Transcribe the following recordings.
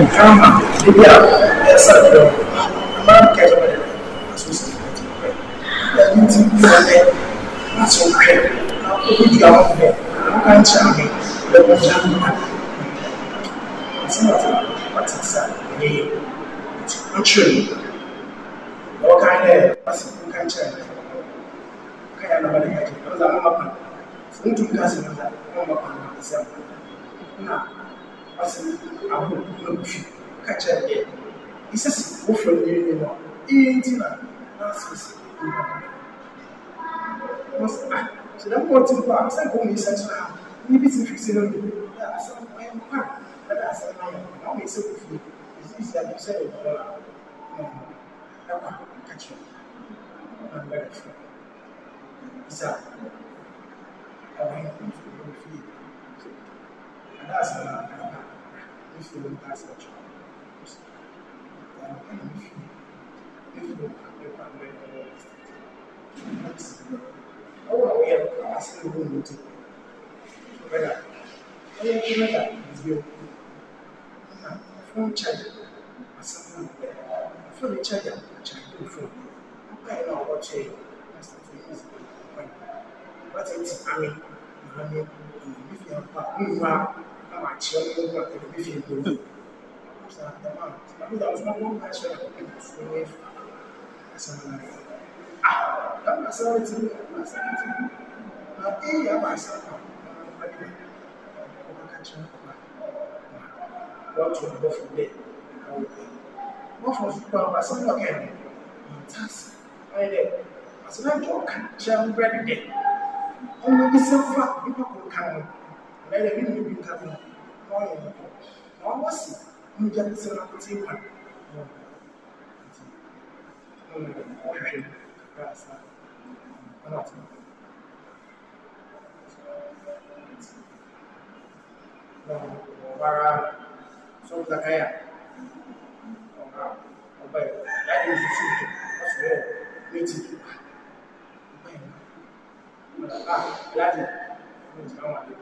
nǹkan níbi ẹ̀sà jọ máa ń kẹjọ rẹ̀ àtúnṣe ìgbàjọ rẹ̀ ẹni tí ń fọlẹ̀ láti ọ̀rẹ́ ó ju àwọn ọ̀rẹ́ àwọn kan tí àmì lọ́wọ́ já ń bá àti àti àti sá ní ọ̀tún ọ̀rọ̀ kan lẹ̀ láti fún kan tí àmì kaya na bari kaji don zama mafi sun tun kasi na zama mafi na asɛm abo abufi ka kyerɛ deɛ ɛsɛ sɛ wofrɛ no yɛni no ɛyɛ nti na naasɛ sɛ kyerɛ mmɔte mpo a sɛ kɔm yɛsɛ kyerɛ ha ne bi sɛ fisi no na asɛm ɛyɛ mpa na da asɛm no na wɔn yɛsɛ kɔ fie ɛsisi adi sɛ ɛyɛ kɔ la ɛkɔ ka kyerɛ na mbɛrɛ fɛ ɛsɛ ɛwɔ yɛ kɔ fie ɛda asɛm no if you don't pass the trial, and la macchina per il film. Ma mi dà una buona c'era proprio il suo Ah, da una sala di tv, una sala di tv. Ma e io ma sa qua. Ma che come caccia qua. Wọ́n tún bọ́ fún mi. Wọ́n fún fún wa, màá sọ́nà ọ̀kẹ́ mi. Màtásì, báyìí dẹ̀, màá sọ́nà ìjọ ọ̀kan ṣẹ́ ń bẹ́ẹ̀ dẹ̀. Ọmọ ibi sẹ́fà nípa kò kàn án ɛyɛ ne mu bi ka bi na ɔyɛ ne ko na ɔwɔ si mu gya ne sɛn akɔte ka ɔhwɛ gaasa ɛna ɔte na ɔbara sɔ zakaya ɔba ɔba yɛ ɛyɛ ne sisi yɛ ɔsɔ yɛ ne ti ɔba yɛ na ɔba yɛ na ɔba yɛ na ɔba yɛ na.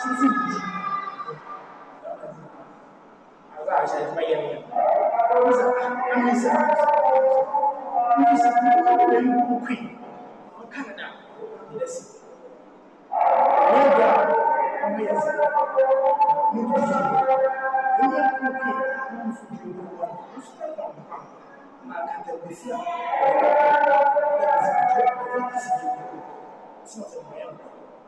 títí jù àgbà àṣà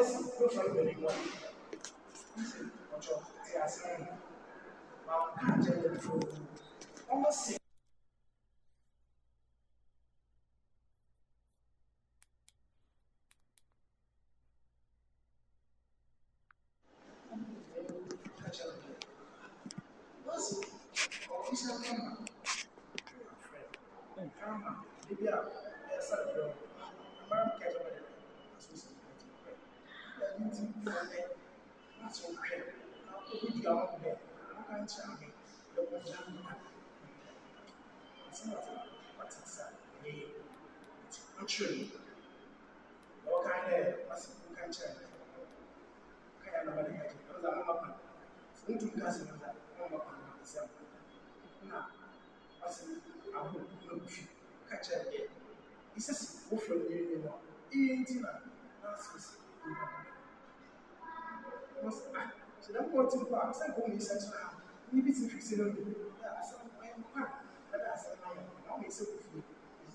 mẹ́sìn yóò fẹ́ ìbẹ̀rẹ̀ wọn ní sí ọjọ́ tí a sì ń máa ń jẹ́ ìfọ̀ wọn mọ̀ sí. Thank you ti fɔlɛ n'a sɔrɔ o kɛ n'a ko bi tigɛ anw bɛɛ anw k'an cɛ an bɛ dɔ bɔ ja mun na a ti na fɔ a ti sa ne ye a ti an cɛ ye dɔw k'an yɛ a ti ko k'an cɛ yɛrɛ ka yɛ na mo ti ba sɛ ko mi sɛ ha ni ti fi se no do na asɛ mo yɛ pa na da asɛ na yɛ na mo sɛ ko fi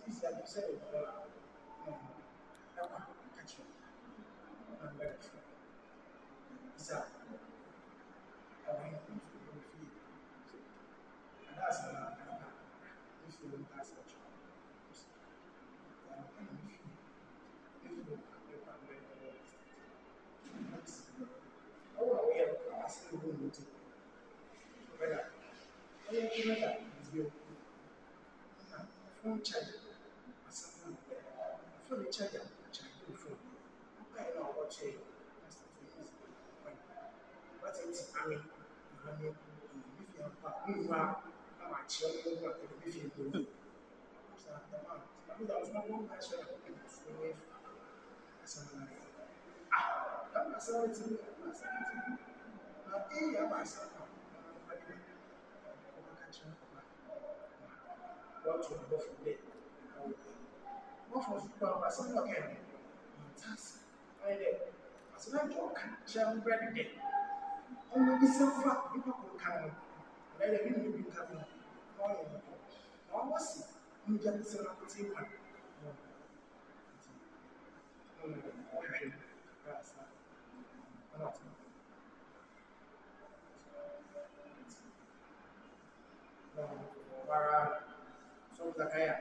yi sɛ ko sɛ ko la na ma ka kyerɛ na ba ka kyerɛ charger asɛm no ɛfɛ ne charger charger ne phone ɔbaeɛ na ɔwɔkyerɛ yɛ pastor to use ɔbaeɛ wata ti ame na ame ɛna bi fi apa nnu a na wakyerɛ no nnu a ɛna bi fi ebi mu ɔsa dama dama dama wɔn ba ahyɛ na ɔbɛn na so ne fa asɛm no ah dama asɛm no ti mu dama asɛm no ti mu na eyi ama asɛm no ɔbɛn na ɔbɛn na ɔbɛn na ɔbɛn na ɔbɛn na wọ́n tún bọ́ fún bẹ́ẹ̀ wọ́n fọ́ fún bá wọn asọ́nà ọ̀kẹ́ mi ìtàsí ayẹyẹ asọ́nàjọ́ ọ̀kan kyẹ́ ń bẹ́ẹ̀ dídẹ̀ ọmọ bí sẹ́fà nípa kò ká mi ẹ̀rẹ́ mi nìyẹn bí ká mi wọ́n yẹ wọ́n wọ́n sì ń jẹ́ sẹ́nà kò tí ì pa saboda kaya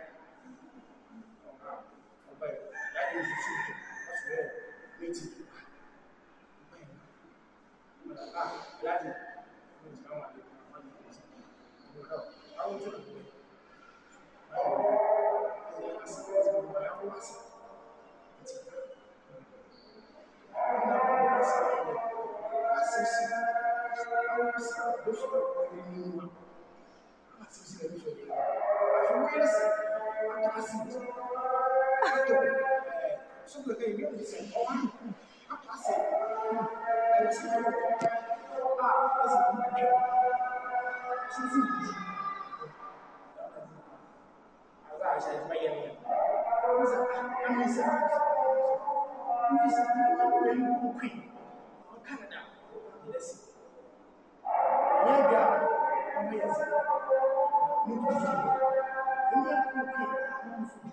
so we can hear this a pass it and see a good job so see this I was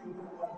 you